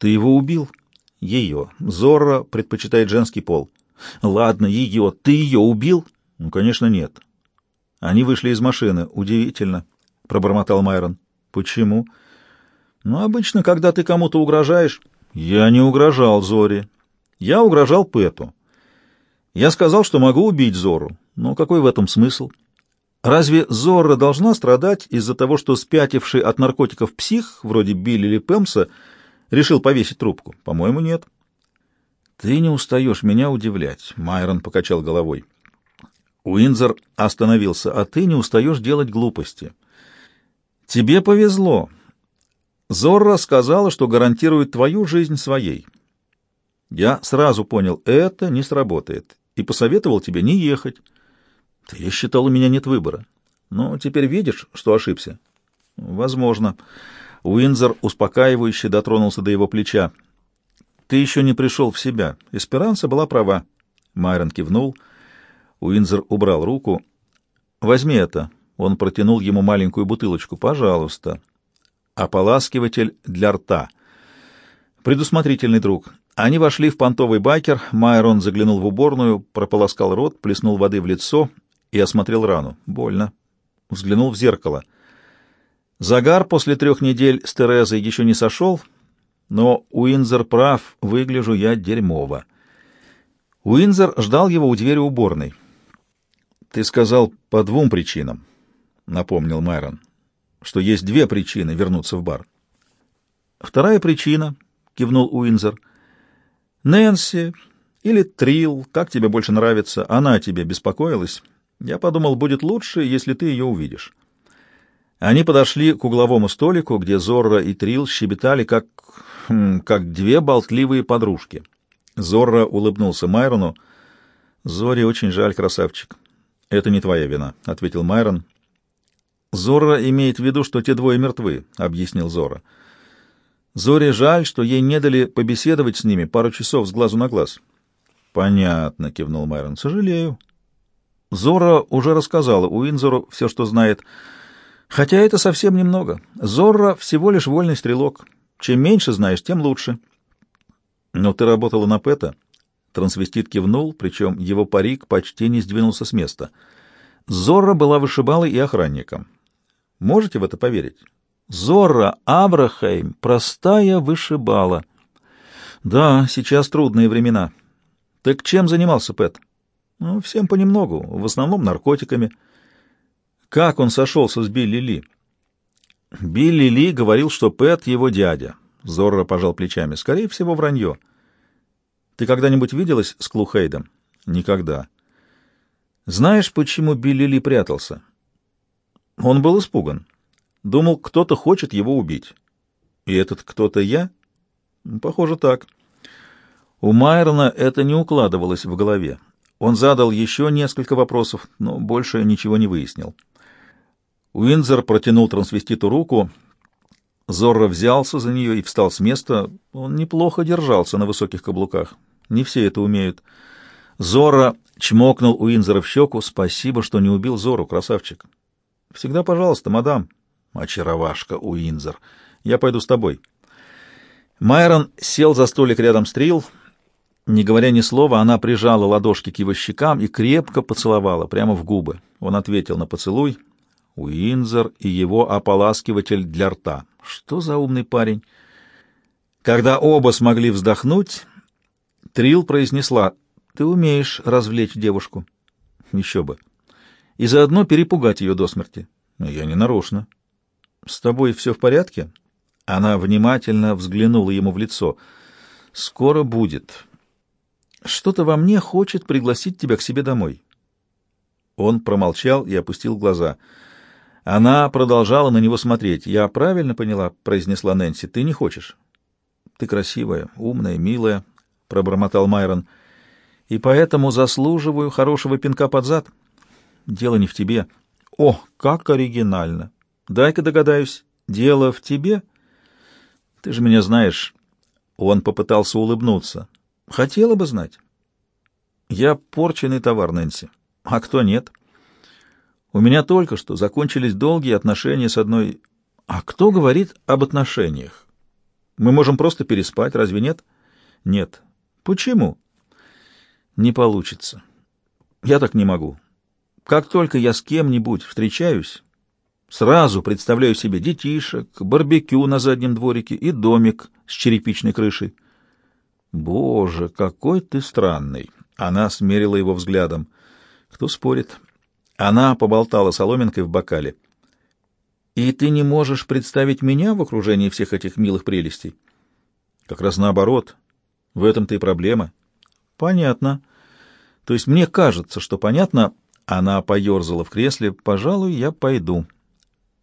Ты его убил? Ее. Зорро предпочитает женский пол. Ладно, ее. Ты ее убил? Ну, конечно, нет. Они вышли из машины. Удивительно, пробормотал Майрон. Почему? Ну, обычно, когда ты кому-то угрожаешь... Я не угрожал Зоре. Я угрожал Пэту. Я сказал, что могу убить Зору. Но какой в этом смысл? Разве Зора должна страдать из-за того, что спятивший от наркотиков псих, вроде Билли или Пемса, решил повесить трубку? По-моему, нет. Ты не устаешь меня удивлять, — Майрон покачал головой. Уинзер остановился, а ты не устаешь делать глупости. Тебе повезло. Зорро сказала, что гарантирует твою жизнь своей. Я сразу понял, это не сработает, и посоветовал тебе не ехать. Ты считал, у меня нет выбора. Но теперь видишь, что ошибся? Возможно. Уинзер успокаивающе дотронулся до его плеча. Ты еще не пришел в себя. Эсперанса была права. Майрон кивнул. Уинзер убрал руку. Возьми это. Он протянул ему маленькую бутылочку. Пожалуйста. Ополаскиватель для рта. Предусмотрительный друг. Они вошли в понтовый байкер. Майрон заглянул в уборную, прополоскал рот, плеснул воды в лицо и осмотрел рану. Больно. Взглянул в зеркало. Загар после трех недель с Терезой еще не сошел, но Уинзер прав, выгляжу я дерьмово. Уинзер ждал его у двери уборной. «Ты сказал по двум причинам», — напомнил Майрон, — «что есть две причины вернуться в бар». «Вторая причина», — кивнул Уинзер, — «Нэнси или Трил, как тебе больше нравится, она тебе беспокоилась». Я подумал, будет лучше, если ты ее увидишь. Они подошли к угловому столику, где Зорро и Трил щебетали, как, хм, как две болтливые подружки. Зорро улыбнулся Майрону. «Зоре очень жаль, красавчик». «Это не твоя вина», — ответил Майрон. «Зорро имеет в виду, что те двое мертвы», — объяснил Зорро. «Зоре жаль, что ей не дали побеседовать с ними пару часов с глазу на глаз». «Понятно», — кивнул Майрон. «Сожалею». Зора уже рассказала Уинзору все, что знает. Хотя это совсем немного. Зора всего лишь вольный стрелок. Чем меньше знаешь, тем лучше. Но ты работала на Пэта? Трансвестит кивнул, причем его парик почти не сдвинулся с места. Зора была вышибалой и охранником. Можете в это поверить? Зора Абрахейм, простая вышибала. Да, сейчас трудные времена. Так чем занимался Пэт? Ну, всем понемногу, в основном наркотиками. Как он сошелся с Билли Ли? Билли Ли говорил, что Пэт его дядя. Зорро пожал плечами. Скорее всего, вранье. Ты когда-нибудь виделась с Клухейдом? Никогда. Знаешь, почему Билли Ли прятался? Он был испуган. Думал, кто-то хочет его убить. И этот кто-то я? Похоже, так. У Майрона это не укладывалось в голове. Он задал еще несколько вопросов, но больше ничего не выяснил. Уинзер протянул трансвеститу руку. Зорро взялся за нее и встал с места. Он неплохо держался на высоких каблуках. Не все это умеют. Зорро чмокнул Уинзера в щеку. «Спасибо, что не убил Зору, красавчик». «Всегда пожалуйста, мадам». «Очаровашка, Уинзер. Я пойду с тобой». Майрон сел за столик рядом с Трилл. Не говоря ни слова, она прижала ладошки к его щекам и крепко поцеловала, прямо в губы. Он ответил на поцелуй. Уинзер и его ополаскиватель для рта. Что за умный парень? Когда оба смогли вздохнуть, Трил произнесла, «Ты умеешь развлечь девушку». Еще бы. И заодно перепугать ее до смерти. Я не нарочно. «С тобой все в порядке?» Она внимательно взглянула ему в лицо. «Скоро будет». Что-то во мне хочет пригласить тебя к себе домой. Он промолчал и опустил глаза. Она продолжала на него смотреть. «Я правильно поняла?» — произнесла Нэнси. «Ты не хочешь?» «Ты красивая, умная, милая», — пробормотал Майрон. «И поэтому заслуживаю хорошего пинка под зад. Дело не в тебе». «О, как оригинально! Дай-ка догадаюсь, дело в тебе?» «Ты же меня знаешь». Он попытался улыбнуться. Хотела бы знать. Я порченный товар, Нэнси. А кто нет? У меня только что закончились долгие отношения с одной... А кто говорит об отношениях? Мы можем просто переспать, разве нет? Нет. Почему? Не получится. Я так не могу. Как только я с кем-нибудь встречаюсь, сразу представляю себе детишек, барбекю на заднем дворике и домик с черепичной крышей. Боже, какой ты странный! Она смерила его взглядом. Кто спорит? Она поболтала соломинкой в бокале. И ты не можешь представить меня в окружении всех этих милых прелестей? Как раз наоборот. В этом-то и проблема. Понятно. То есть мне кажется, что понятно. Она поерзала в кресле. Пожалуй, я пойду.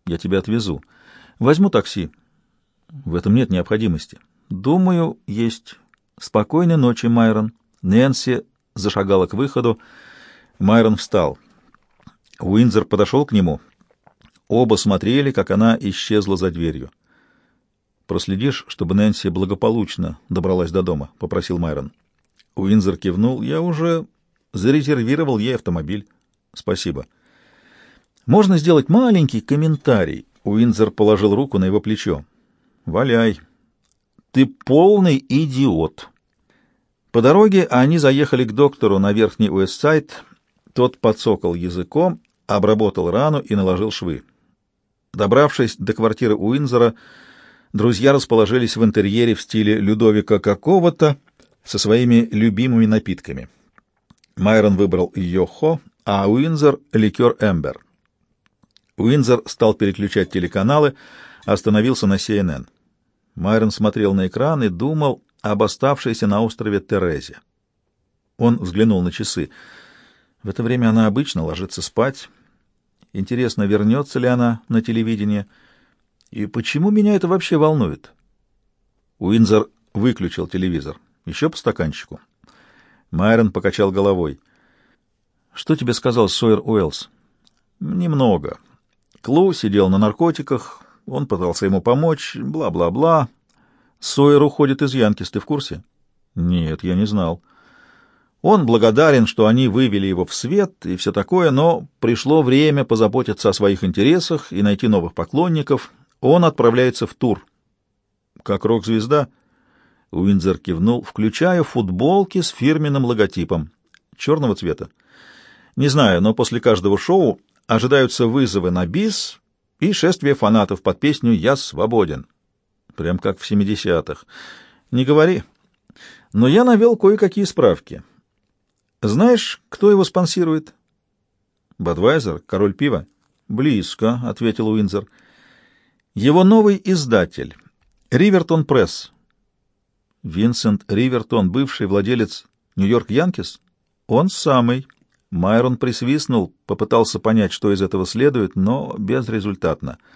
Я тебя отвезу. Возьму такси. В этом нет необходимости. Думаю, есть. Спокойной ночи, Майрон. Нэнси зашагала к выходу. Майрон встал. Уинзер подошел к нему. Оба смотрели, как она исчезла за дверью. «Проследишь, чтобы Нэнси благополучно добралась до дома?» — попросил Майрон. Уинзер кивнул. «Я уже зарезервировал ей автомобиль. Спасибо». «Можно сделать маленький комментарий?» Уинзер положил руку на его плечо. «Валяй. Ты полный идиот». По дороге они заехали к доктору на верхний Уэстсайд. Тот подсокал языком, обработал рану и наложил швы. Добравшись до квартиры Уинзера, друзья расположились в интерьере в стиле Людовика какого-то со своими любимыми напитками. Майрон выбрал йохо, а Уинзер — ликер Эмбер. Уинзер стал переключать телеканалы, остановился на CNN. Майрон смотрел на экран и думал об оставшейся на острове Терезе. Он взглянул на часы. В это время она обычно ложится спать. Интересно, вернется ли она на телевидение? И почему меня это вообще волнует? Уинзер выключил телевизор. Еще по стаканчику. Майрон покачал головой. «Что тебе сказал Сойер Уэллс?» «Немного. Клу сидел на наркотиках, он пытался ему помочь, бла-бла-бла. Сойер уходит из Янкис, ты в курсе? Нет, я не знал. Он благодарен, что они вывели его в свет и все такое, но пришло время позаботиться о своих интересах и найти новых поклонников. Он отправляется в тур. Как рок-звезда? Уинзер кивнул, включая футболки с фирменным логотипом. Черного цвета. Не знаю, но после каждого шоу ожидаются вызовы на бис и шествие фанатов под песню «Я свободен». Прям как в семидесятых. Не говори. Но я навел кое-какие справки. Знаешь, кто его спонсирует? Бадвайзер, король пива? Близко, — ответил Уинзер. Его новый издатель, Ривертон Пресс. Винсент Ривертон, бывший владелец Нью-Йорк Янкис? Он самый. Майрон присвистнул, попытался понять, что из этого следует, но безрезультатно. —